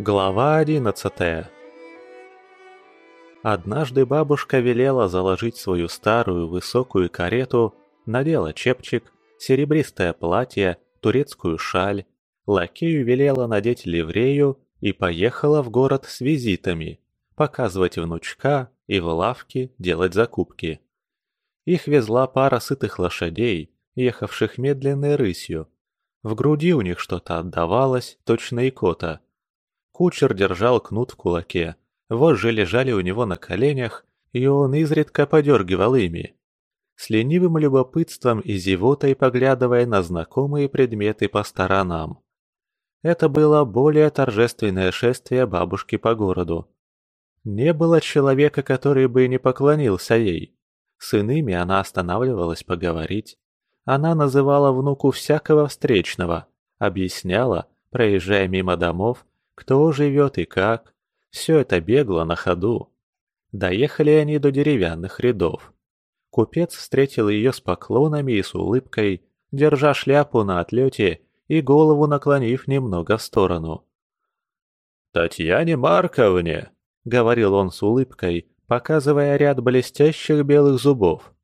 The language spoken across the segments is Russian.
Глава одиннадцатая Однажды бабушка велела заложить свою старую высокую карету, надела чепчик, серебристое платье, турецкую шаль, лакею велела надеть ливрею и поехала в город с визитами, показывать внучка и в лавке делать закупки. Их везла пара сытых лошадей, ехавших медленной рысью. В груди у них что-то отдавалось, точно икота. Кучер держал кнут в кулаке, вожжи лежали у него на коленях, и он изредка подергивал ими. С ленивым любопытством и зевотой поглядывая на знакомые предметы по сторонам. Это было более торжественное шествие бабушки по городу. Не было человека, который бы не поклонился ей. С иными она останавливалась поговорить. Она называла внуку всякого встречного, объясняла, проезжая мимо домов, кто живет и как. Все это бегло на ходу. Доехали они до деревянных рядов. Купец встретил ее с поклонами и с улыбкой, держа шляпу на отлете и голову наклонив немного в сторону. «Татьяне Марковне!» — говорил он с улыбкой, показывая ряд блестящих белых зубов.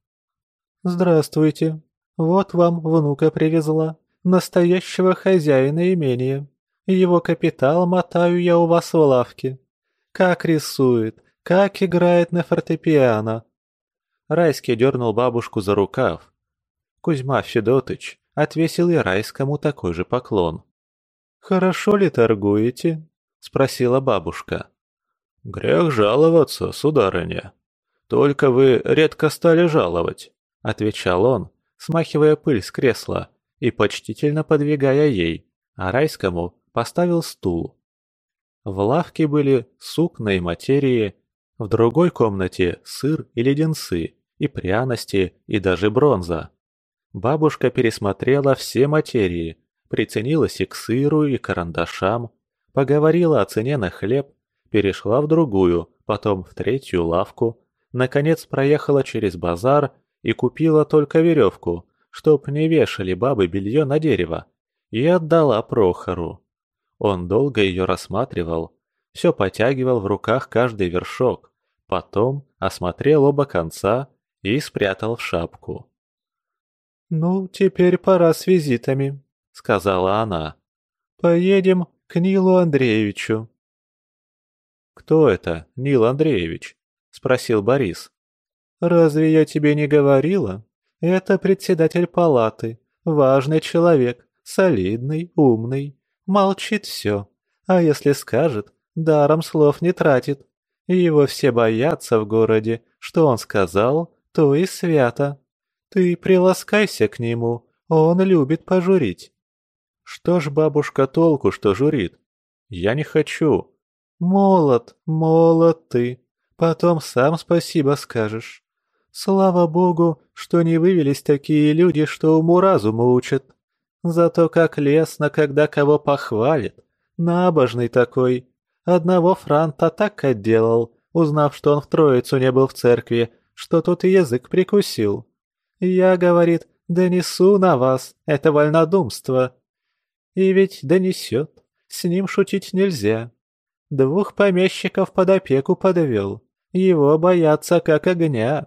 «Здравствуйте. Вот вам внука привезла, настоящего хозяина имения. Его капитал мотаю я у вас в лавке. Как рисует, как играет на фортепиано». Райский дернул бабушку за рукав. Кузьма Федотыч отвесил и Райскому такой же поклон. «Хорошо ли торгуете?» — спросила бабушка. «Грех жаловаться, сударыня. Только вы редко стали жаловать», — отвечал он, смахивая пыль с кресла и почтительно подвигая ей, а Райскому поставил стул. В лавке были сукна и материи, в другой комнате сыр и леденцы, и пряности, и даже бронза. Бабушка пересмотрела все материи, приценилась и к сыру, и к карандашам, поговорила о цене на хлеб, перешла в другую, потом в третью лавку, наконец проехала через базар и купила только веревку, чтоб не вешали бабы белье на дерево, и отдала Прохору. Он долго ее рассматривал, все потягивал в руках каждый вершок, потом осмотрел оба конца и спрятал в шапку. «Ну, теперь пора с визитами», — сказала она. «Поедем к Нилу Андреевичу». «Кто это, Нил Андреевич?» — спросил Борис. «Разве я тебе не говорила? Это председатель палаты, важный человек, солидный, умный, молчит все, а если скажет, даром слов не тратит. Его все боятся в городе, что он сказал, то и свято. Ты приласкайся к нему, он любит пожурить». «Что ж, бабушка, толку, что журит? Я не хочу». «Молод, молод ты, потом сам спасибо скажешь. Слава богу, что не вывелись такие люди, что уму-разуму учат. Зато как лестно, когда кого похвалит. Набожный такой. Одного франта так отделал, узнав, что он в Троицу не был в церкви, что тут и язык прикусил. Я, говорит, донесу на вас это вольнодумство. И ведь донесет, с ним шутить нельзя. Двух помещиков под опеку подвел, его боятся как огня.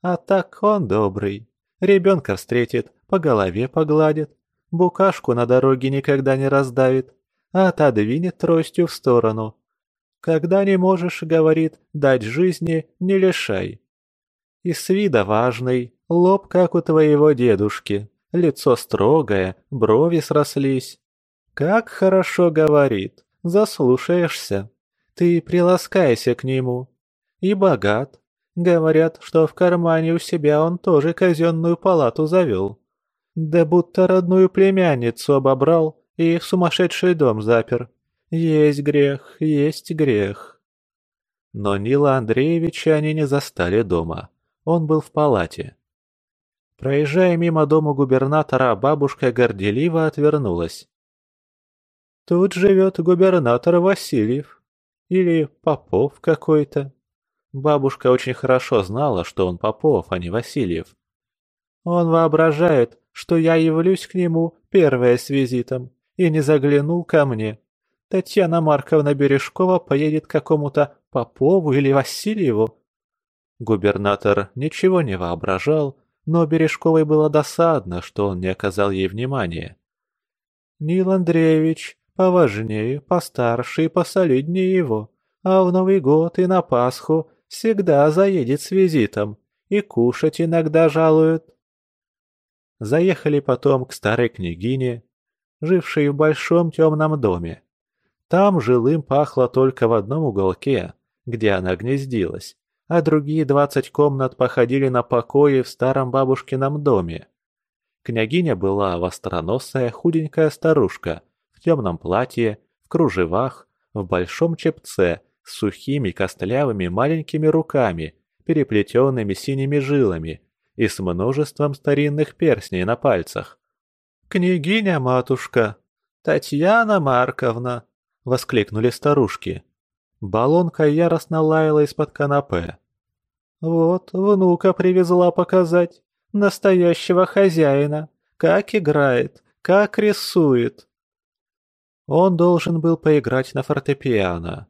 А так он добрый, ребенка встретит, по голове погладит, букашку на дороге никогда не раздавит, а отодвинет тростью в сторону. Когда не можешь, говорит, дать жизни, не лишай. И с вида важный, лоб как у твоего дедушки, лицо строгое, брови срослись. Как хорошо говорит, заслушаешься. Ты приласкайся к нему. И богат. Говорят, что в кармане у себя он тоже казенную палату завел. Да будто родную племянницу обобрал и в сумасшедший дом запер. Есть грех, есть грех. Но Нила Андреевича они не застали дома. Он был в палате. Проезжая мимо дома губернатора, бабушка горделиво отвернулась. «Тут живет губернатор Васильев. Или Попов какой-то». Бабушка очень хорошо знала, что он Попов, а не Васильев. «Он воображает, что я явлюсь к нему первая с визитом, и не заглянул ко мне. Татьяна Марковна Бережкова поедет к какому-то Попову или Васильеву?» Губернатор ничего не воображал, но Бережковой было досадно, что он не оказал ей внимания. «Нил Андреевич поважнее, постарше и посолиднее его, а в Новый год и на Пасху всегда заедет с визитом и кушать иногда жалует». Заехали потом к старой княгине, жившей в большом темном доме. Там жилым пахло только в одном уголке, где она гнездилась, а другие двадцать комнат походили на покои в старом бабушкином доме. Княгиня была востроносая худенькая старушка в темном платье, в кружевах, в большом чепце с сухими костлявыми маленькими руками, переплетенными синими жилами и с множеством старинных перстней на пальцах. «Княгиня-матушка! Татьяна Марковна!» — воскликнули старушки. Балонка яростно лаяла из-под канапе. «Вот, внука привезла показать. Настоящего хозяина. Как играет, как рисует». Он должен был поиграть на фортепиано.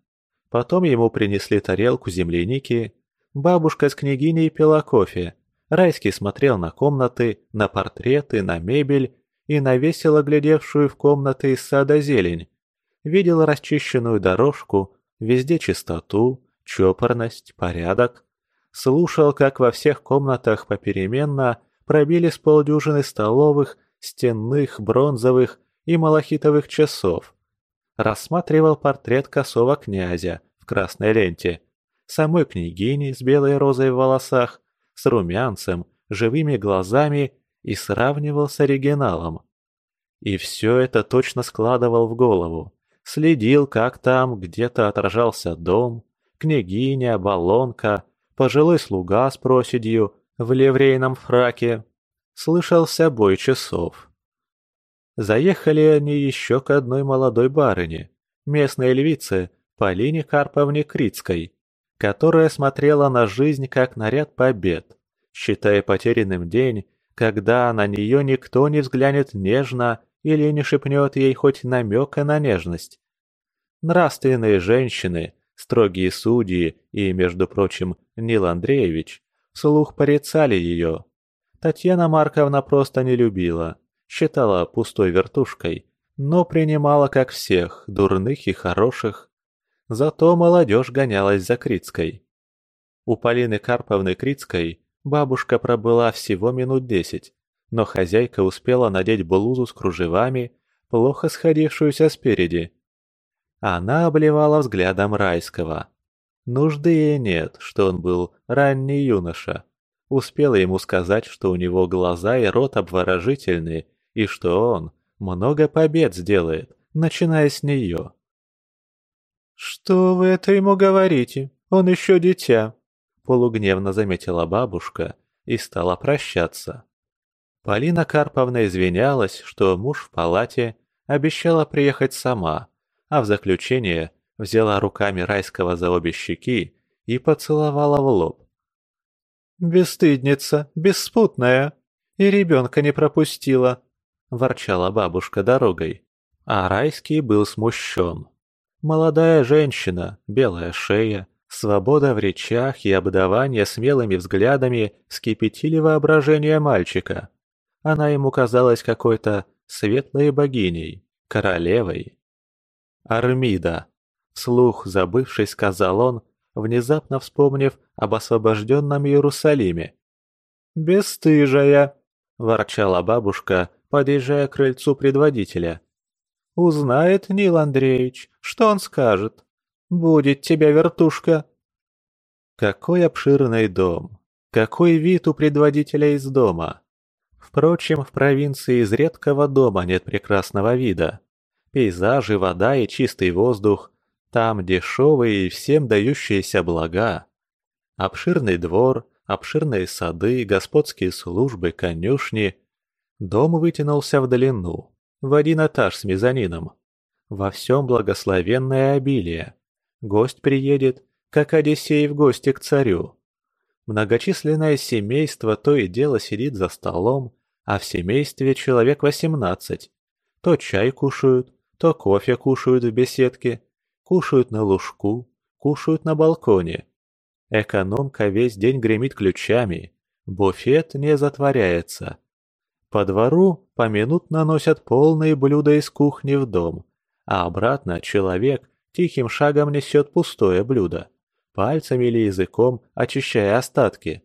Потом ему принесли тарелку земляники. Бабушка с княгиней пила кофе. Райский смотрел на комнаты, на портреты, на мебель и на весело глядевшую в комнаты из сада зелень. Видел расчищенную дорожку, Везде чистоту, чопорность, порядок. Слушал, как во всех комнатах попеременно пробили с полдюжины столовых, стенных, бронзовых и малахитовых часов. Рассматривал портрет косого князя в красной ленте, самой княгини с белой розой в волосах, с румянцем, живыми глазами и сравнивал с оригиналом. И все это точно складывал в голову следил, как там где-то отражался дом, княгиня, баллонка, пожилой слуга с проседью в ливрейном фраке. Слышался бой часов. Заехали они еще к одной молодой барыне, местной львице Полине Карповне Крицкой, которая смотрела на жизнь как на ряд побед, считая потерянным день, когда на нее никто не взглянет нежно или не шепнет ей хоть намека на нежность. Нравственные женщины, строгие судьи и, между прочим, Нил Андреевич, вслух порицали ее. Татьяна Марковна просто не любила, считала пустой вертушкой, но принимала как всех, дурных и хороших. Зато молодежь гонялась за Крицкой. У Полины Карповны Крицкой бабушка пробыла всего минут десять, но хозяйка успела надеть блузу с кружевами, плохо сходившуюся спереди. Она обливала взглядом райского. Нужды ей нет, что он был ранний юноша. Успела ему сказать, что у него глаза и рот обворожительные, и что он много побед сделает, начиная с нее. «Что вы это ему говорите? Он еще дитя», — полугневно заметила бабушка и стала прощаться. Полина Карповна извинялась, что муж в палате обещала приехать сама, а в заключение взяла руками райского за обе щеки и поцеловала в лоб. «Бесстыдница, беспутная, и ребенка не пропустила», – ворчала бабушка дорогой. А райский был смущен. Молодая женщина, белая шея, свобода в речах и обдавание смелыми взглядами вскипятили воображение мальчика. Она ему казалась какой-то светлой богиней, королевой. Армида. Вслух забывшись, сказал он, внезапно вспомнив об освобожденном Иерусалиме. «Бесстыжая!» – ворчала бабушка, подъезжая к крыльцу предводителя. «Узнает Нил Андреевич, что он скажет? Будет тебя вертушка!» Какой обширный дом! Какой вид у предводителя из дома! Впрочем, в провинции из редкого дома нет прекрасного вида. Пейзажи, вода и чистый воздух. Там дешевые и всем дающиеся блага. Обширный двор, обширные сады, господские службы, конюшни. Дом вытянулся в длину, в один этаж с мезонином. Во всем благословенное обилие. Гость приедет, как Одиссей в гости к царю. Многочисленное семейство то и дело сидит за столом, а в семействе человек восемнадцать. То чай кушают, то кофе кушают в беседке, кушают на лужку, кушают на балконе. Экономка весь день гремит ключами, буфет не затворяется. По двору поминутно носят полные блюда из кухни в дом, а обратно человек тихим шагом несет пустое блюдо, пальцами или языком очищая остатки.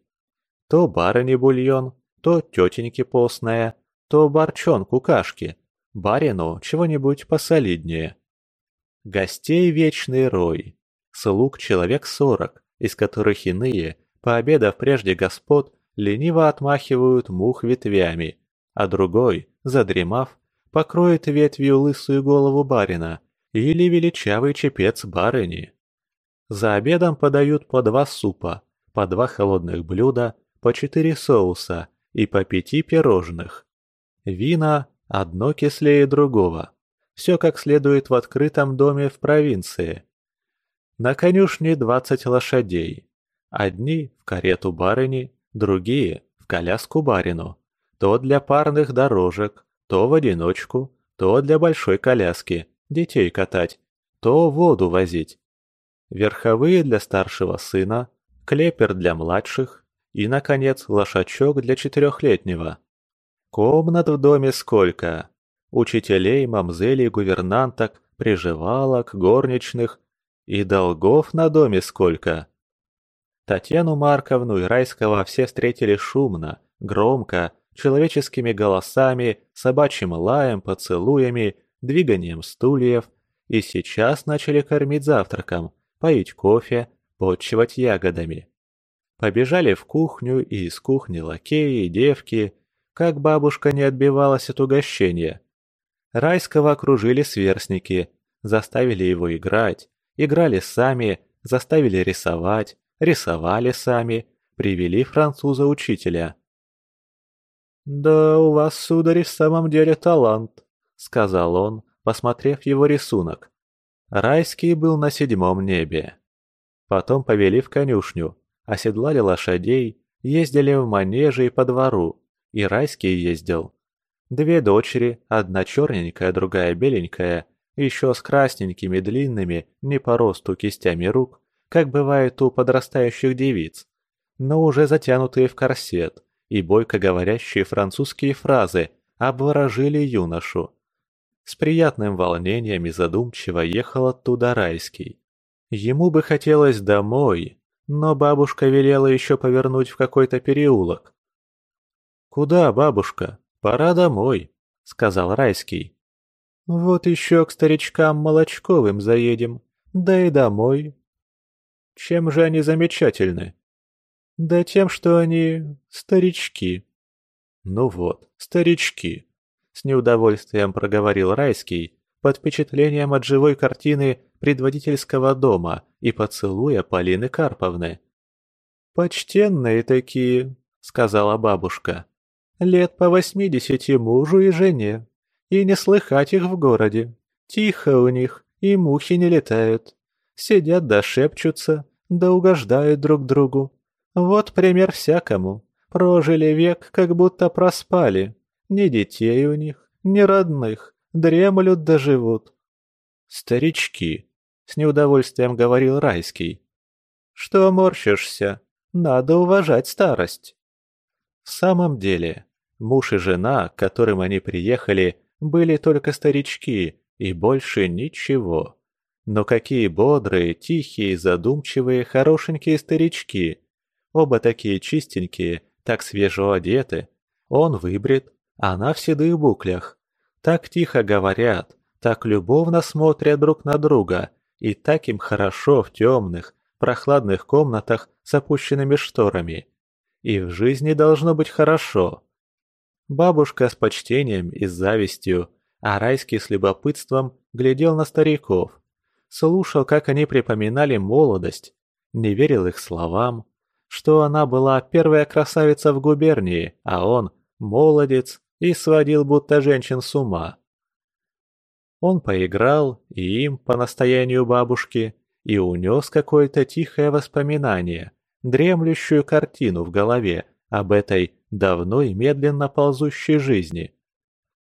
То барыне бульон, то тетеньке постная, то борчонку кашки, барину чего-нибудь посолиднее. Гостей вечный рой, слуг человек сорок, из которых иные, пообедав прежде господ, лениво отмахивают мух ветвями, а другой, задремав, покроет ветвью лысую голову барина или величавый чепец барыни. За обедом подают по два супа, по два холодных блюда, по четыре соуса и по пяти пирожных. Вина одно кислее другого. Все как следует в открытом доме в провинции. На конюшне двадцать лошадей. Одни в карету барыни, другие в коляску барину. То для парных дорожек, то в одиночку, то для большой коляски, детей катать, то воду возить. Верховые для старшего сына, клепер для младших и, наконец, лошачок для четырехлетнего. Комнат в доме сколько? Учителей, мамзелей, гувернанток, приживалок, горничных и долгов на доме сколько? Татьяну Марковну и Райского все встретили шумно, громко, человеческими голосами, собачьим лаем, поцелуями, двиганием стульев, и сейчас начали кормить завтраком, поить кофе, подчивать ягодами. Побежали в кухню и из кухни лакеи и девки, как бабушка не отбивалась от угощения. Райского окружили сверстники, заставили его играть, играли сами, заставили рисовать, рисовали сами, привели француза-учителя. «Да у вас, сударь, в самом деле талант», — сказал он, посмотрев его рисунок. Райский был на седьмом небе. Потом повели в конюшню, оседлали лошадей, ездили в манеже и по двору, и Райский ездил. Две дочери, одна черненькая, другая беленькая, еще с красненькими длинными, не по росту кистями рук, как бывает у подрастающих девиц, но уже затянутые в корсет и бойко говорящие французские фразы обворожили юношу. С приятным волнением и задумчиво ехал оттуда Райский. Ему бы хотелось домой, но бабушка велела еще повернуть в какой-то переулок. «Куда, бабушка? Пора домой», — сказал Райский. «Вот еще к старичкам Молочковым заедем, да и домой», чем же они замечательны? Да тем, что они старички. Ну вот, старички. С неудовольствием проговорил Райский, под впечатлением от живой картины предводительского дома и поцелуя Полины Карповны. «Почтенные такие», — сказала бабушка. «Лет по восьмидесяти мужу и жене. И не слыхать их в городе. Тихо у них, и мухи не летают. Сидят да шепчутся, да угождают друг другу. Вот пример всякому. Прожили век, как будто проспали. Ни детей у них, ни родных. Дремлют да живут. «Старички», — с неудовольствием говорил Райский. «Что морщишься? Надо уважать старость». В самом деле, муж и жена, к которым они приехали, были только старички и больше ничего. Но какие бодрые, тихие, задумчивые, хорошенькие старички. Оба такие чистенькие, так свежо одеты. Он выбрит, она в седых буклях. Так тихо говорят, так любовно смотрят друг на друга, и так им хорошо в темных, прохладных комнатах с опущенными шторами. И в жизни должно быть хорошо. Бабушка с почтением и завистью, а Райский с любопытством глядел на стариков – слушал, как они припоминали молодость, не верил их словам, что она была первая красавица в губернии, а он – молодец и сводил будто женщин с ума. Он поиграл и им, по настоянию бабушки, и унес какое-то тихое воспоминание, дремлющую картину в голове об этой давно и медленно ползущей жизни.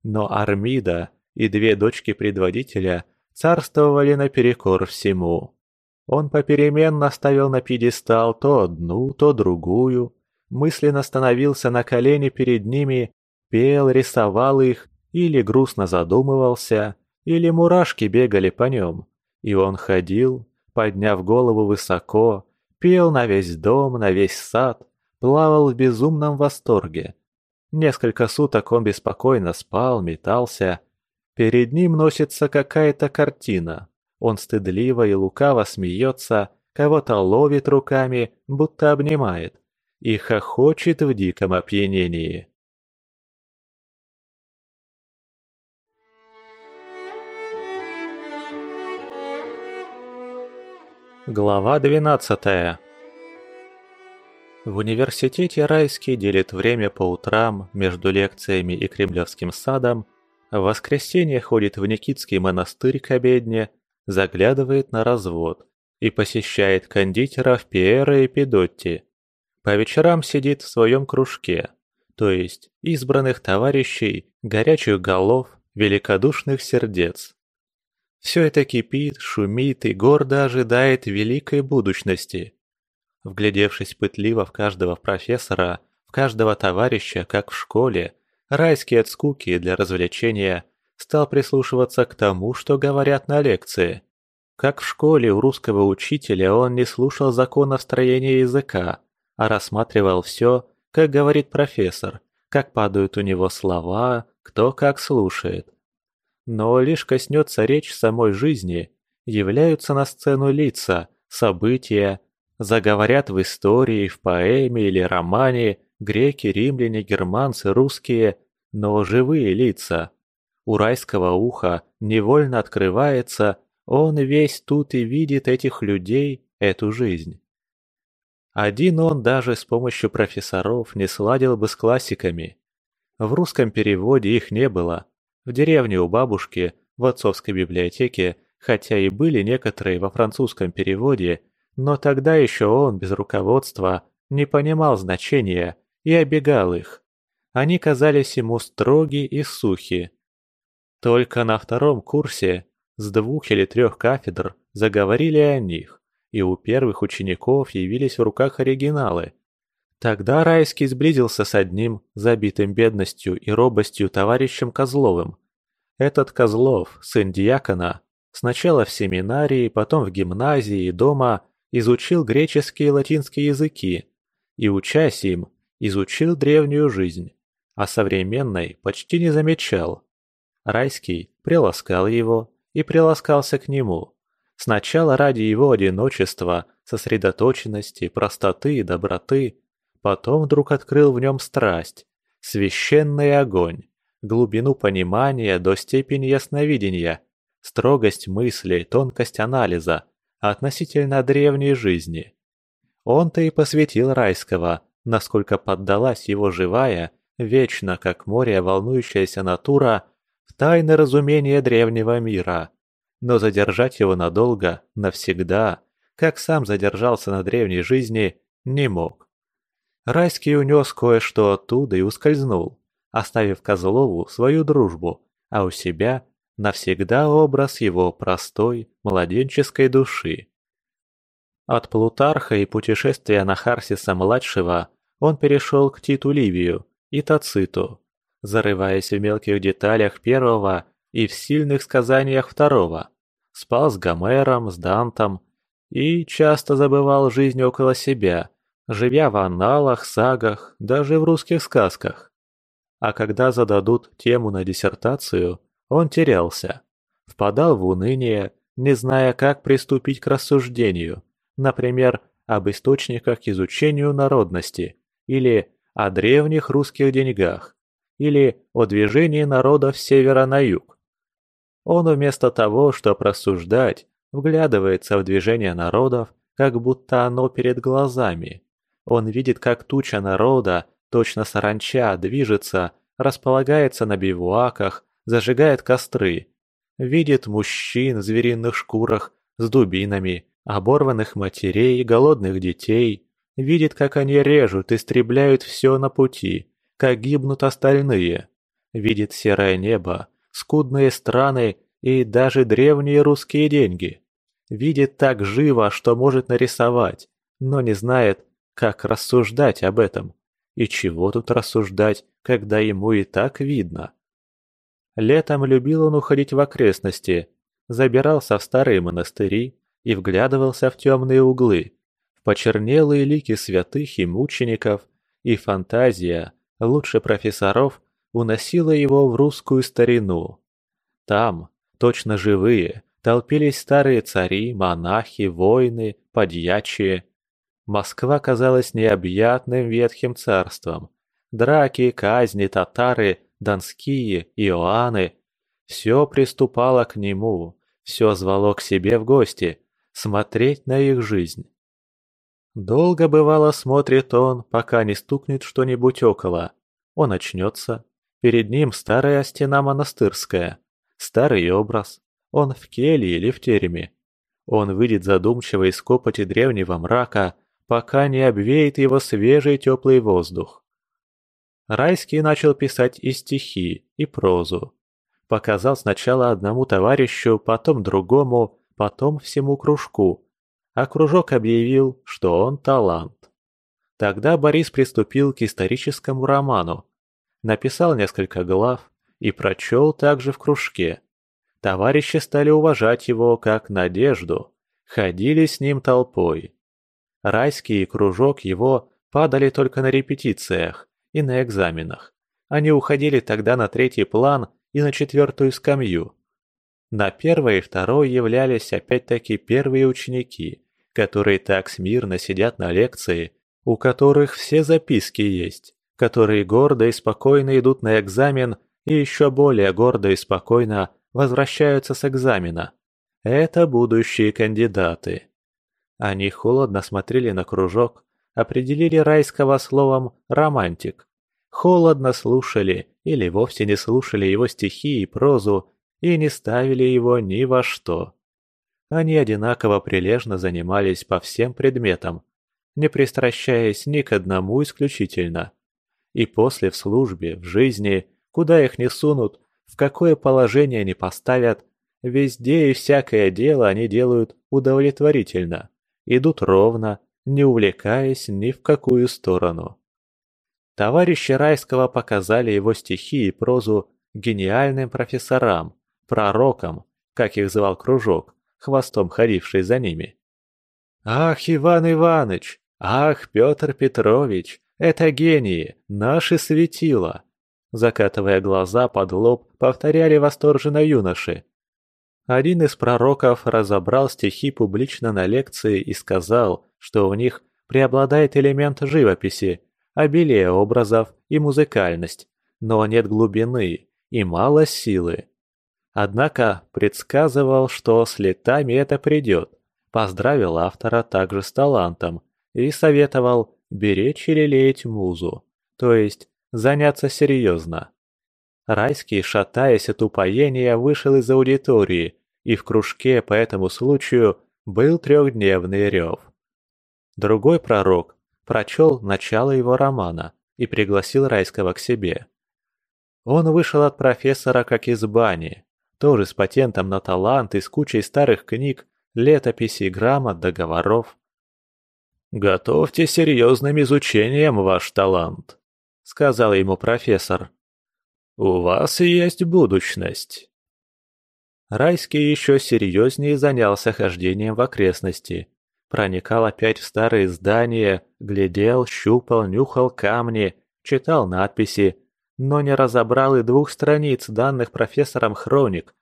Но Армида и две дочки предводителя царствовали наперекор всему. Он попеременно ставил на пьедестал то одну, то другую, мысленно становился на колени перед ними, пел, рисовал их, или грустно задумывался, или мурашки бегали по нем, и он ходил, подняв голову высоко, пел на весь дом, на весь сад, плавал в безумном восторге. Несколько суток он беспокойно спал, метался. Перед ним носится какая-то картина. Он стыдливо и лукаво смеется, кого-то ловит руками, будто обнимает, и хохочет в диком опьянении. Глава 12 В университете Райский делит время по утрам между лекциями и Кремлевским садом, в воскресенье ходит в Никитский монастырь к обедне, заглядывает на развод и посещает кондитеров Пьера и Педотти. По вечерам сидит в своем кружке, то есть избранных товарищей, горячих голов, великодушных сердец. Все это кипит, шумит и гордо ожидает великой будущности. Вглядевшись пытливо в каждого профессора, в каждого товарища, как в школе, райский от скуки для развлечения стал прислушиваться к тому, что говорят на лекции. Как в школе у русского учителя он не слушал законов строения языка, а рассматривал все, как говорит профессор, как падают у него слова, кто как слушает. Но лишь коснется речь самой жизни, являются на сцену лица, события, заговорят в истории, в поэме или романе греки, римляне, германцы, русские, но живые лица. У райского уха невольно открывается, он весь тут и видит этих людей, эту жизнь. Один он даже с помощью профессоров не сладил бы с классиками. В русском переводе их не было, в деревне у бабушки, в отцовской библиотеке, хотя и были некоторые во французском переводе, но тогда еще он, без руководства, не понимал значения и обегал их. Они казались ему строги и сухи. Только на втором курсе с двух или трех кафедр заговорили о них, и у первых учеников явились в руках оригиналы. Тогда Райский сблизился с одним, забитым бедностью и робостью товарищем Козловым. Этот Козлов, сын диакона, сначала в семинарии, потом в гимназии и дома изучил греческий и латинский языки, и, учась им, изучил древнюю жизнь, а современной почти не замечал. Райский приласкал его и приласкался к нему. Сначала ради его одиночества, сосредоточенности, простоты и доброты, Потом вдруг открыл в нем страсть, священный огонь, глубину понимания до степени ясновидения, строгость мысли, тонкость анализа относительно древней жизни. Он-то и посвятил райского, насколько поддалась его живая, вечно как море волнующаяся натура, тайны разумения древнего мира. Но задержать его надолго, навсегда, как сам задержался на древней жизни, не мог. Райский унес кое-что оттуда и ускользнул, оставив Козлову свою дружбу, а у себя навсегда образ его простой, младенческой души. От Плутарха и путешествия на Харсиса-младшего он перешел к Титу Ливию и Тациту, зарываясь в мелких деталях первого и в сильных сказаниях второго. Спал с Гомером, с Дантом и часто забывал жизнь около себя – живя в аналах, сагах, даже в русских сказках. А когда зададут тему на диссертацию, он терялся, впадал в уныние, не зная, как приступить к рассуждению, например, об источниках к изучению народности, или о древних русских деньгах, или о движении народов с севера на юг. Он вместо того, чтобы рассуждать, вглядывается в движение народов, как будто оно перед глазами. Он видит, как туча народа, точно саранча, движется, располагается на бивуаках, зажигает костры. Видит мужчин в звериных шкурах, с дубинами, оборванных матерей, голодных детей. Видит, как они режут, истребляют все на пути, как гибнут остальные. Видит серое небо, скудные страны и даже древние русские деньги. Видит так живо, что может нарисовать, но не знает, как рассуждать об этом. И чего тут рассуждать, когда ему и так видно? Летом любил он уходить в окрестности, забирался в старые монастыри и вглядывался в темные углы, в почернелые лики святых и мучеников, и фантазия, лучше профессоров, уносила его в русскую старину. Там, точно живые, толпились старые цари, монахи, воины, подьячие. Москва казалась необъятным ветхим царством. Драки, казни, татары, донские, иоанны – все приступало к нему, все звало к себе в гости, смотреть на их жизнь. Долго бывало смотрит он, пока не стукнет что-нибудь около. Он очнется. Перед ним старая стена монастырская, старый образ. Он в келье или в тереме. Он выйдет задумчиво из копоти древнего мрака, пока не обвеет его свежий теплый воздух. Райский начал писать и стихи, и прозу. Показал сначала одному товарищу, потом другому, потом всему кружку. А кружок объявил, что он талант. Тогда Борис приступил к историческому роману. Написал несколько глав и прочел также в кружке. Товарищи стали уважать его как надежду, ходили с ним толпой. Райский и кружок его падали только на репетициях и на экзаменах. Они уходили тогда на третий план и на четвертую скамью. На первой и второй являлись опять-таки первые ученики, которые так смирно сидят на лекции, у которых все записки есть, которые гордо и спокойно идут на экзамен и еще более гордо и спокойно возвращаются с экзамена. Это будущие кандидаты. Они холодно смотрели на кружок, определили райского словом «романтик». Холодно слушали или вовсе не слушали его стихи и прозу и не ставили его ни во что. Они одинаково прилежно занимались по всем предметам, не пристращаясь ни к одному исключительно. И после в службе, в жизни, куда их не сунут, в какое положение не поставят, везде и всякое дело они делают удовлетворительно, идут ровно, не увлекаясь ни в какую сторону. Товарищи Райского показали его стихи и прозу гениальным профессорам, пророкам, как их звал кружок, хвостом ходивший за ними. «Ах, Иван Иваныч! Ах, Петр Петрович! Это гении, наши светила!» Закатывая глаза под лоб, повторяли восторженно юноши. Один из пророков разобрал стихи публично на лекции и сказал, что в них преобладает элемент живописи, обилие образов и музыкальность, но нет глубины и мало силы. Однако предсказывал, что с летами это придет, поздравил автора также с талантом и советовал беречь и лелеять музу, то есть заняться серьезно. Райский, шатаясь от упоения, вышел из аудитории, и в кружке по этому случаю был трехдневный рев. Другой пророк прочел начало его романа и пригласил Райского к себе. Он вышел от профессора как из бани, тоже с патентом на талант и с кучей старых книг, летописей, грамот, договоров. «Готовьте серьезным изучением ваш талант», — сказал ему профессор. «У вас есть будущность». Райский еще серьезнее занялся хождением в окрестности. Проникал опять в старые здания, глядел, щупал, нюхал камни, читал надписи, но не разобрал и двух страниц данных профессором хроник.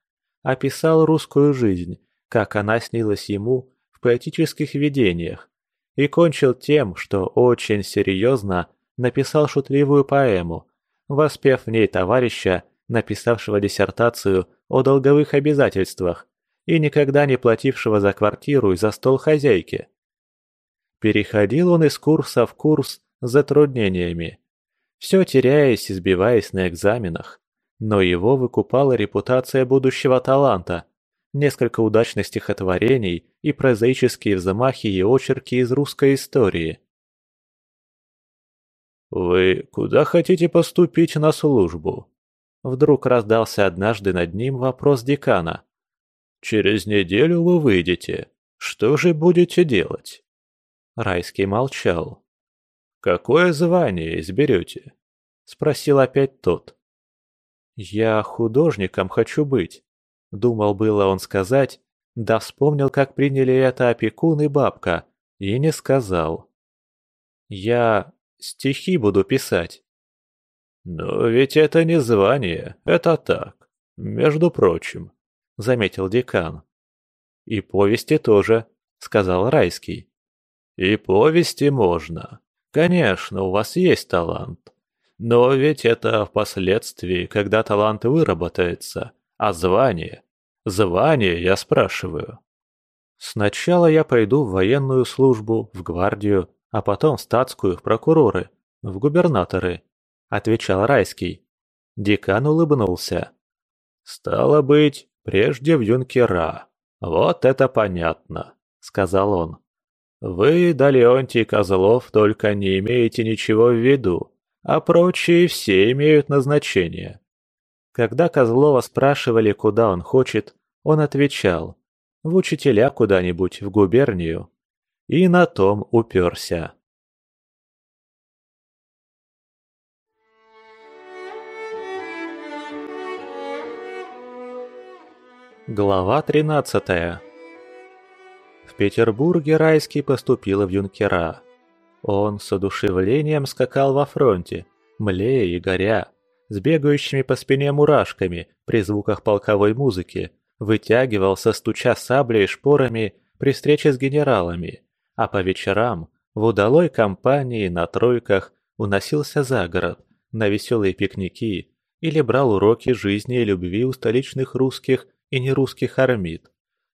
Описал русскую жизнь, как она снилась ему в поэтических видениях, и кончил тем, что очень серьезно написал шутливую поэму, воспев в ней товарища, написавшего диссертацию о долговых обязательствах и никогда не платившего за квартиру и за стол хозяйки. Переходил он из курса в курс с затруднениями, все теряясь и сбиваясь на экзаменах, но его выкупала репутация будущего таланта, несколько удачных стихотворений и прозаические взмахи и очерки из русской истории. «Вы куда хотите поступить на службу?» Вдруг раздался однажды над ним вопрос декана. «Через неделю вы выйдете. Что же будете делать?» Райский молчал. «Какое звание изберете?» — спросил опять тот. «Я художником хочу быть», — думал было он сказать, да вспомнил, как приняли это опекун и бабка, и не сказал. «Я стихи буду писать». «Но ведь это не звание, это так, между прочим», — заметил декан. «И повести тоже», — сказал Райский. «И повести можно. Конечно, у вас есть талант. Но ведь это впоследствии, когда талант выработается, а звание... Звание, я спрашиваю». «Сначала я пойду в военную службу, в гвардию, а потом в статскую, в прокуроры, в губернаторы», отвечал Райский. Декан улыбнулся. «Стало быть, прежде в юнкера. Вот это понятно», — сказал он. «Вы, да Леонтий Козлов, только не имеете ничего в виду, а прочие все имеют назначение». Когда Козлова спрашивали, куда он хочет, он отвечал «в учителя куда-нибудь, в губернию». И на том уперся. Глава 13 В Петербурге Райский поступил в юнкера. Он с одушевлением скакал во фронте, млея и горя, с бегающими по спине мурашками при звуках полковой музыки, вытягивался, стуча саблей и шпорами при встрече с генералами, а по вечерам в удалой компании на тройках уносился за город на веселые пикники или брал уроки жизни и любви у столичных русских и нерусских армид,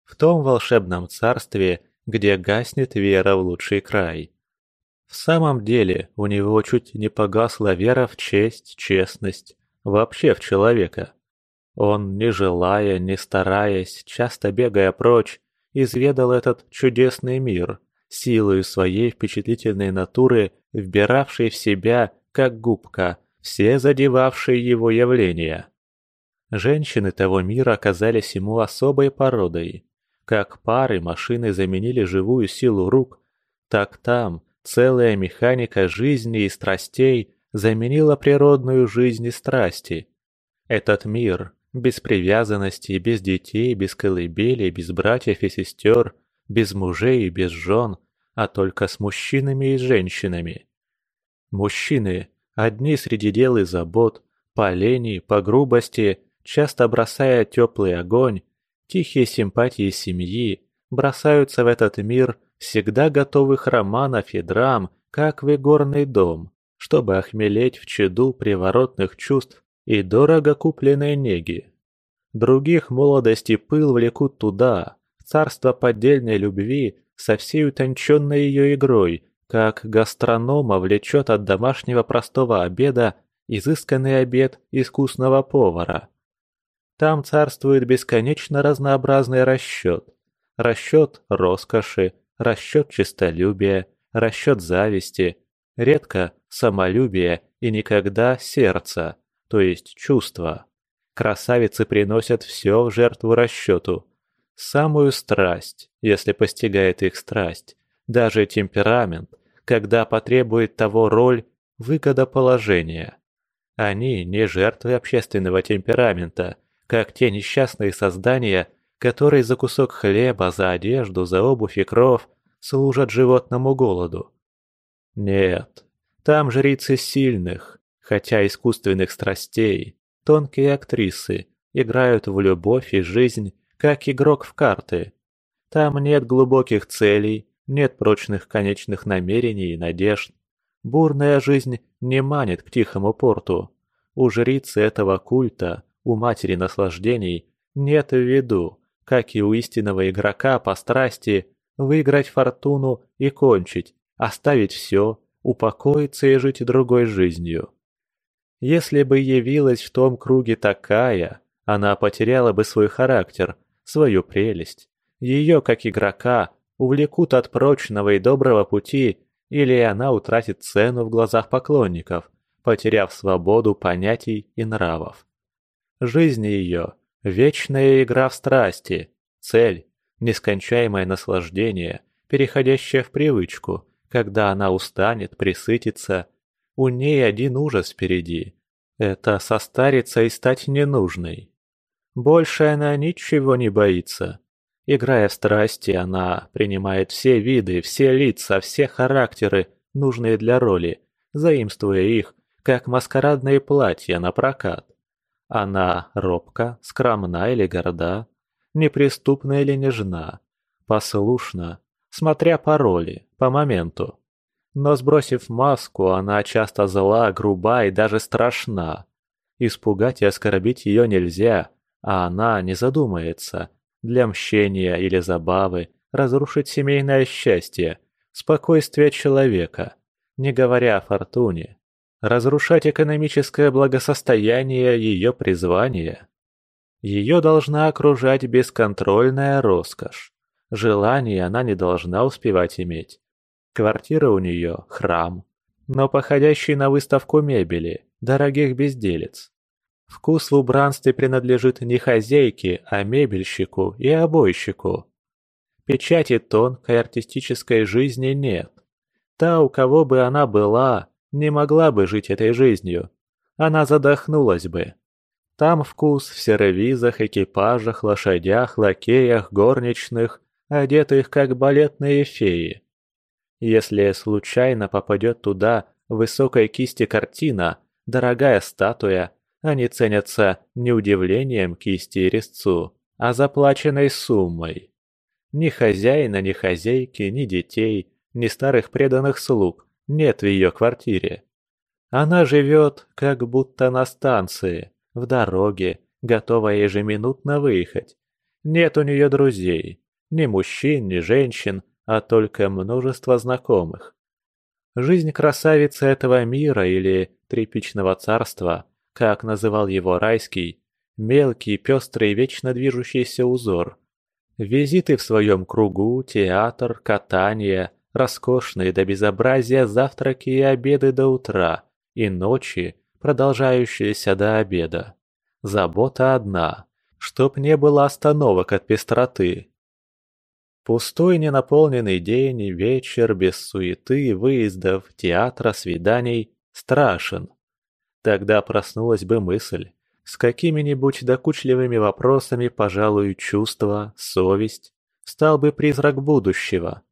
в том волшебном царстве, где гаснет вера в лучший край. В самом деле, у него чуть не погасла вера в честь, честность, вообще в человека. Он, не желая, не стараясь, часто бегая прочь, изведал этот чудесный мир, силою своей впечатлительной натуры, вбиравшей в себя, как губка, все задевавшие его явления. Женщины того мира оказались ему особой породой. Как пары машины заменили живую силу рук, так там целая механика жизни и страстей заменила природную жизнь и страсти. Этот мир, без привязанности, без детей, без колыбели, без братьев и сестер, без мужей и без жен, а только с мужчинами и женщинами. Мужчины, одни среди дел и забот, по лени, по грубости, часто бросая теплый огонь, тихие симпатии семьи, бросаются в этот мир всегда готовых романов и драм, как в игорный дом, чтобы охмелеть в чаду приворотных чувств и дорого купленной неги. Других молодости пыл влекут туда, в царство поддельной любви со всей утонченной ее игрой, как гастронома влечет от домашнего простого обеда изысканный обед искусного повара. Там царствует бесконечно разнообразный расчет. Расчет роскоши, расчет честолюбия, расчет зависти, редко самолюбие и никогда сердца, то есть чувства. Красавицы приносят все в жертву расчету. Самую страсть, если постигает их страсть, даже темперамент, когда потребует того роль выгода положения. Они не жертвы общественного темперамента, как те несчастные создания, которые за кусок хлеба, за одежду, за обувь и кров служат животному голоду. Нет, там жрицы сильных, хотя искусственных страстей, тонкие актрисы, играют в любовь и жизнь, как игрок в карты. Там нет глубоких целей, нет прочных конечных намерений и надежд. Бурная жизнь не манит к тихому порту. У жрицы этого культа у матери наслаждений нет в виду, как и у истинного игрока по страсти, выиграть фортуну и кончить, оставить все, упокоиться и жить другой жизнью. Если бы явилась в том круге такая, она потеряла бы свой характер, свою прелесть. Ее, как игрока, увлекут от прочного и доброго пути, или она утратит цену в глазах поклонников, потеряв свободу понятий и нравов. Жизнь ее – вечная игра в страсти, цель – нескончаемое наслаждение, переходящее в привычку, когда она устанет, присытится. У ней один ужас впереди – это состариться и стать ненужной. Больше она ничего не боится. Играя в страсти, она принимает все виды, все лица, все характеры, нужные для роли, заимствуя их, как маскарадные платья на прокат. Она робка, скромна или горда, неприступна или нежна, послушна, смотря по роли, по моменту. Но сбросив маску, она часто зла, груба и даже страшна. Испугать и оскорбить ее нельзя, а она не задумается. Для мщения или забавы разрушить семейное счастье, спокойствие человека, не говоря о фортуне. Разрушать экономическое благосостояние ее призвания. Ее должна окружать бесконтрольная роскошь. Желаний она не должна успевать иметь. Квартира у нее – храм, но походящий на выставку мебели, дорогих безделец. Вкус в убранстве принадлежит не хозяйке, а мебельщику и обойщику. Печати тонкой артистической жизни нет. Та, у кого бы она была, не могла бы жить этой жизнью. Она задохнулась бы. Там вкус в сервизах, экипажах, лошадях, лакеях, горничных, одетых как балетные феи. Если случайно попадет туда высокой кисти картина, дорогая статуя, они ценятся не удивлением кисти и резцу, а заплаченной суммой. Ни хозяина, ни хозяйки, ни детей, ни старых преданных слуг нет в ее квартире. Она живет как будто на станции, в дороге, готовая ежеминутно выехать. Нет у нее друзей, ни мужчин, ни женщин, а только множество знакомых. Жизнь красавицы этого мира или тряпичного царства, как называл его Райский, мелкий, пестрый, вечно движущийся узор. Визиты в своем кругу, театр, катание, роскошные до безобразия завтраки и обеды до утра, и ночи, продолжающиеся до обеда. Забота одна, чтоб не было остановок от пестроты, Пустой ненаполненный день, вечер без суеты, выездов, театра, свиданий страшен. Тогда проснулась бы мысль, с какими-нибудь докучливыми вопросами, пожалуй, чувства, совесть, стал бы призрак будущего.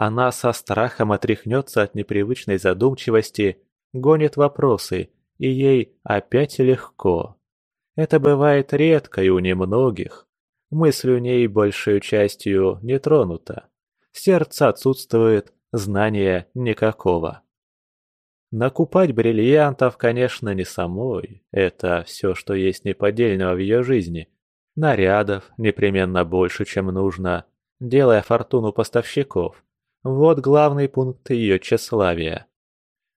Она со страхом отряхнется от непривычной задумчивости, гонит вопросы, и ей опять легко. Это бывает редко и у немногих. Мысль у ней большей частью не тронута. Сердце отсутствует, знания никакого. Накупать бриллиантов, конечно, не самой. Это все, что есть неподдельного в ее жизни. Нарядов непременно больше, чем нужно, делая фортуну поставщиков. Вот главный пункт ее тщеславия.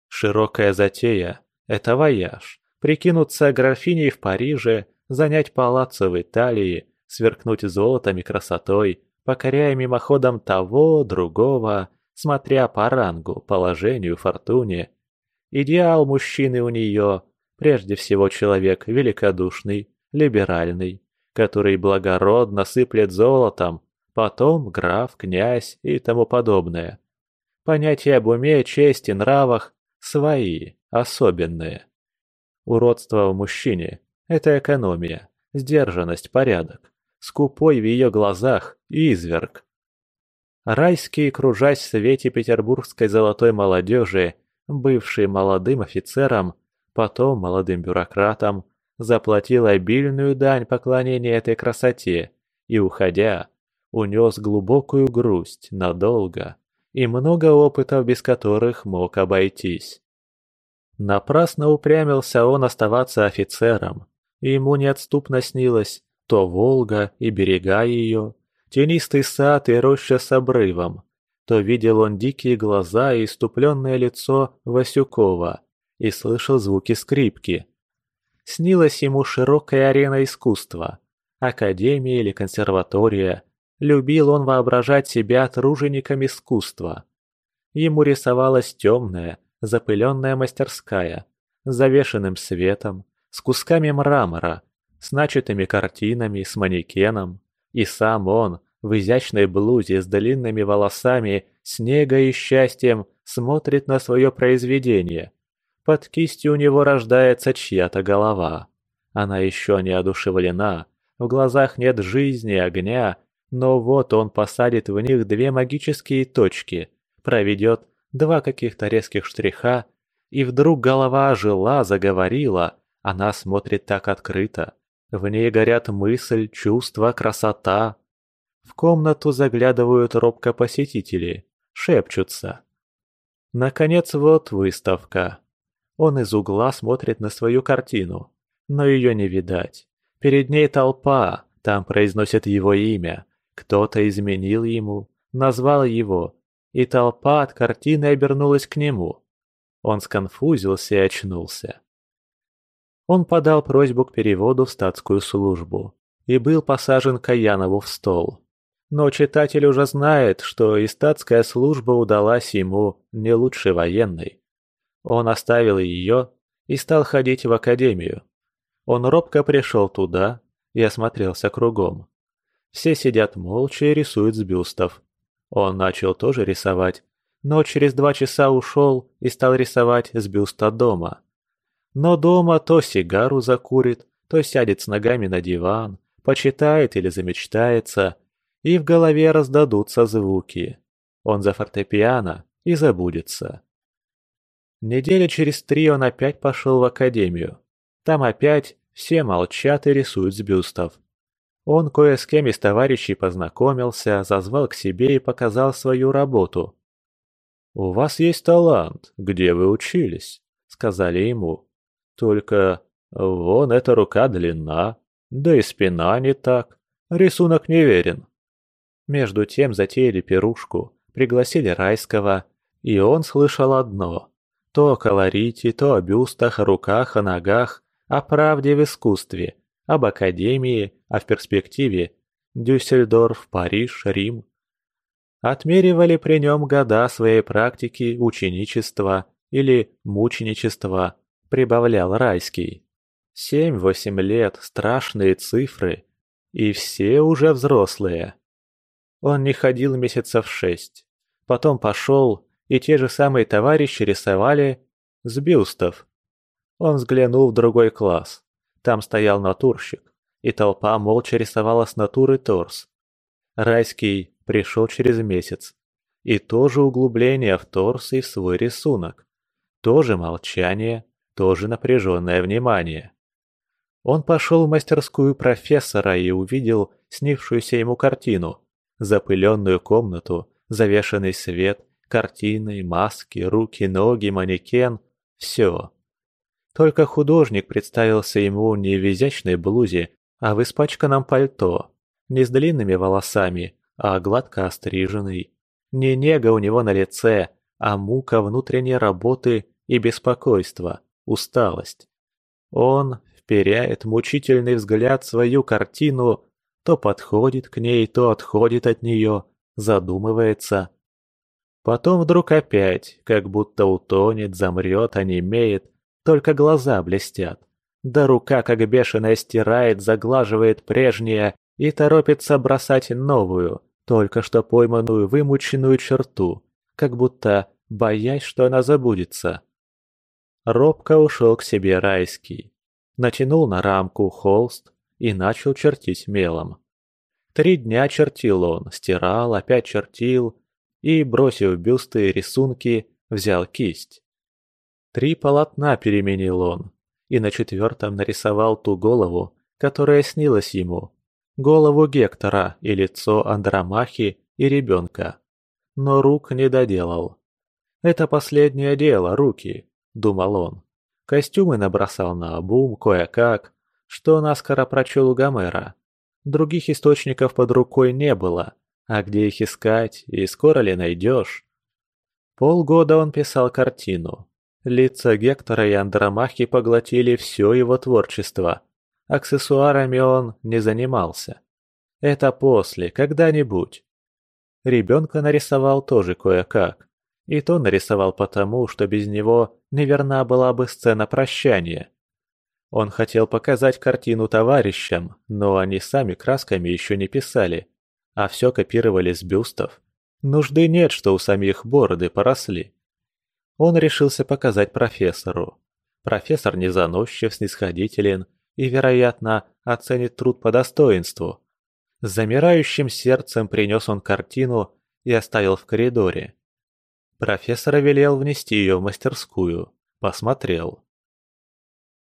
Широкая затея – это вояж. Прикинуться графиней в Париже, занять палаццо в Италии – сверкнуть золотом и красотой, покоряя мимоходом того, другого, смотря по рангу, положению, фортуне. Идеал мужчины у нее, прежде всего человек великодушный, либеральный, который благородно сыплет золотом, потом граф, князь и тому подобное. Понятия об уме, чести, нравах свои, особенные. Уродство в мужчине – это экономия, сдержанность, порядок скупой в ее глазах, изверг. Райский, кружась в свете петербургской золотой молодежи, бывший молодым офицером, потом молодым бюрократом, заплатил обильную дань поклонения этой красоте и, уходя, унес глубокую грусть надолго и много опытов, без которых мог обойтись. Напрасно упрямился он оставаться офицером, ему неотступно снилось, то Волга и берега ее, тенистый сад и роща с обрывом. То видел он дикие глаза и иступленное лицо Васюкова и слышал звуки скрипки. Снилась ему широкая арена искусства, академия или консерватория. Любил он воображать себя тружеником искусства. Ему рисовалась темная, запыленная мастерская, с завешенным светом, с кусками мрамора, с начатыми картинами, с манекеном. И сам он, в изящной блузе с длинными волосами, снега и счастьем, смотрит на свое произведение. Под кистью у него рождается чья-то голова. Она еще не одушевлена, в глазах нет жизни, огня, но вот он посадит в них две магические точки, проведет два каких-то резких штриха, и вдруг голова ожила, заговорила, она смотрит так открыто. В ней горят мысль, чувство, красота. В комнату заглядывают робко посетители, шепчутся. Наконец вот выставка. Он из угла смотрит на свою картину, но ее не видать. Перед ней толпа, там произносят его имя. Кто-то изменил ему, назвал его, и толпа от картины обернулась к нему. Он сконфузился и очнулся. Он подал просьбу к переводу в статскую службу и был посажен Каянову в стол. Но читатель уже знает, что и статская служба удалась ему не лучше военной. Он оставил ее и стал ходить в академию. Он робко пришел туда и осмотрелся кругом. Все сидят молча и рисуют с бюстов. Он начал тоже рисовать, но через два часа ушел и стал рисовать с бюста дома. Но дома то сигару закурит, то сядет с ногами на диван, почитает или замечтается, и в голове раздадутся звуки. Он за фортепиано и забудется. Недели через три он опять пошел в академию. Там опять все молчат и рисуют с бюстов. Он кое с кем из товарищей познакомился, зазвал к себе и показал свою работу. «У вас есть талант, где вы учились?» — сказали ему. «Только вон эта рука длинна, да и спина не так, рисунок неверен». Между тем затеяли пирушку, пригласили Райского, и он слышал одно — то о колорите, то о бюстах, о руках, о ногах, о правде в искусстве, об академии, а в перспективе Дюссельдорф, Париж, Рим. Отмеривали при нем года своей практики ученичества или мученичества, прибавлял Райский. Семь-восемь лет, страшные цифры, и все уже взрослые. Он не ходил месяцев шесть. Потом пошел, и те же самые товарищи рисовали с бюстов, он взглянул в другой класс. Там стоял натурщик, и толпа молча рисовала с натуры торс. Райский пришел через месяц. И тоже углубление в торс и в свой рисунок. Тоже молчание, тоже напряженное внимание. Он пошел в мастерскую профессора и увидел снившуюся ему картину. Запыленную комнату, завешенный свет, картины, маски, руки, ноги, манекен – все. Только художник представился ему не в изящной блузе, а в испачканном пальто, не с длинными волосами, а гладко остриженный. Не нега у него на лице, а мука внутренней работы и беспокойство, усталость. Он вперяет мучительный взгляд свою картину, то подходит к ней, то отходит от нее, задумывается. Потом вдруг опять, как будто утонет, замрет, онемеет, только глаза блестят. Да рука, как бешеная, стирает, заглаживает прежнее и торопится бросать новую, только что пойманную вымученную черту, как будто боясь, что она забудется. Робко ушел к себе райский, натянул на рамку холст и начал чертить мелом. Три дня чертил он, стирал, опять чертил и, бросив бюсты и рисунки, взял кисть. Три полотна переменил он, и на четвертом нарисовал ту голову, которая снилась ему. Голову Гектора и лицо Андромахи и ребенка. Но рук не доделал. «Это последнее дело, руки», — думал он. Костюмы набросал на обум кое-как, что наскоро прочел у Гомера. Других источников под рукой не было, а где их искать и скоро ли найдешь? Полгода он писал картину, Лица Гектора и Андромахи поглотили все его творчество. Аксессуарами он не занимался. Это после, когда-нибудь. Ребенка нарисовал тоже кое-как. И то нарисовал потому, что без него неверна была бы сцена прощания. Он хотел показать картину товарищам, но они сами красками еще не писали, а все копировали с бюстов. Нужды нет, что у самих бороды поросли. Он решился показать профессору. Профессор не заносчив, снисходителен и, вероятно, оценит труд по достоинству. С замирающим сердцем принес он картину и оставил в коридоре. Профессор велел внести ее в мастерскую. Посмотрел.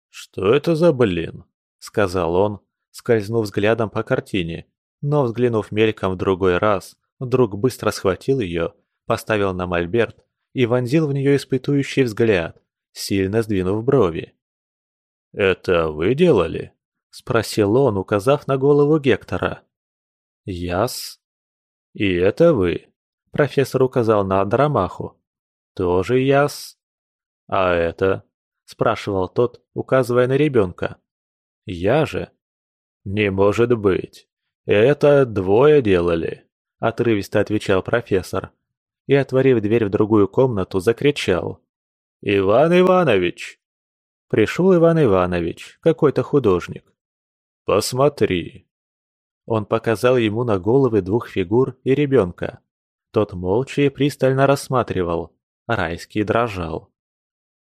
«Что это за блин?» — сказал он, скользнув взглядом по картине, но, взглянув мельком в другой раз, вдруг быстро схватил ее, поставил на мольберт и вонзил в нее испытующий взгляд, сильно сдвинув брови. «Это вы делали?» — спросил он, указав на голову Гектора. «Яс». «И это вы?» — профессор указал на Андромаху. «Тоже яс». «А это?» — спрашивал тот, указывая на ребенка. «Я же?» «Не может быть. Это двое делали», — отрывисто отвечал профессор. И, отворив дверь в другую комнату, закричал. «Иван Иванович!» Пришел Иван Иванович, какой-то художник. «Посмотри!» Он показал ему на головы двух фигур и ребенка. Тот молча и пристально рассматривал. Райский дрожал.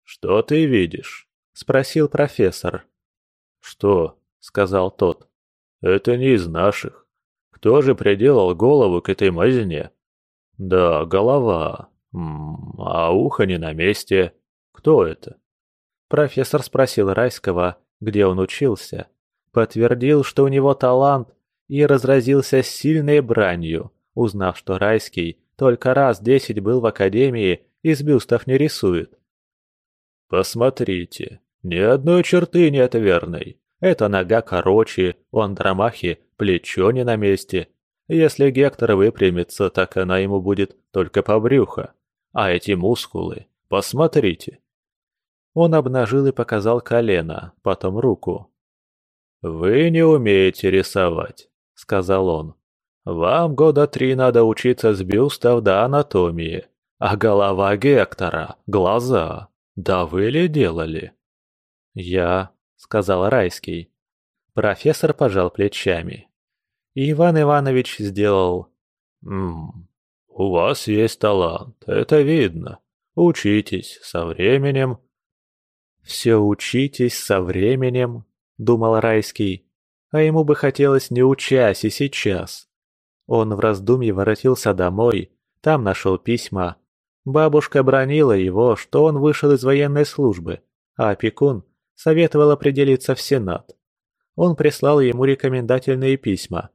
«Что ты видишь?» – спросил профессор. «Что?» – сказал тот. «Это не из наших. Кто же приделал голову к этой мазне?» «Да, голова. М -м, а ухо не на месте. Кто это?» Профессор спросил Райского, где он учился. Подтвердил, что у него талант, и разразился сильной бранью, узнав, что Райский только раз десять был в академии и с бюстов не рисует. «Посмотрите, ни одной черты нет верной. Эта нога короче, у Андромахи плечо не на месте. Если Гектор выпрямится, так она ему будет только по брюхо. А эти мускулы, посмотрите, он обнажил и показал колено, потом руку. «Вы не умеете рисовать», — сказал он. «Вам года три надо учиться с бюстов до анатомии. А голова Гектора, глаза. Да вы ли делали?» «Я», — сказал Райский. Профессор пожал плечами. И Иван Иванович сделал... «Ммм, у вас есть талант, это видно. Учитесь, со временем «Все учитесь со временем», — думал Райский, а ему бы хотелось не учась и сейчас. Он в раздумье воротился домой, там нашел письма. Бабушка бронила его, что он вышел из военной службы, а опекун советовал определиться в Сенат. Он прислал ему рекомендательные письма,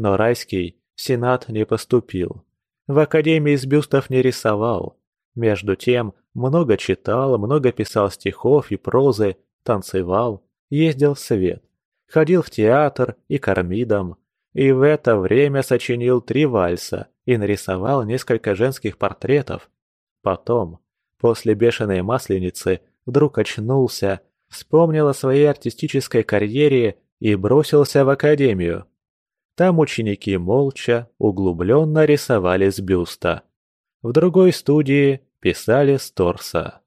но Райский в Сенат не поступил. В Академии из бюстов не рисовал. Между тем, много читал, много писал стихов и прозы, танцевал, ездил в свет, ходил в театр и кормидом, и в это время сочинил три вальса и нарисовал несколько женских портретов. Потом, после «Бешеной масленицы», вдруг очнулся, вспомнил о своей артистической карьере и бросился в академию. Там ученики молча, углубленно рисовали с бюста. В другой студии писали с торса.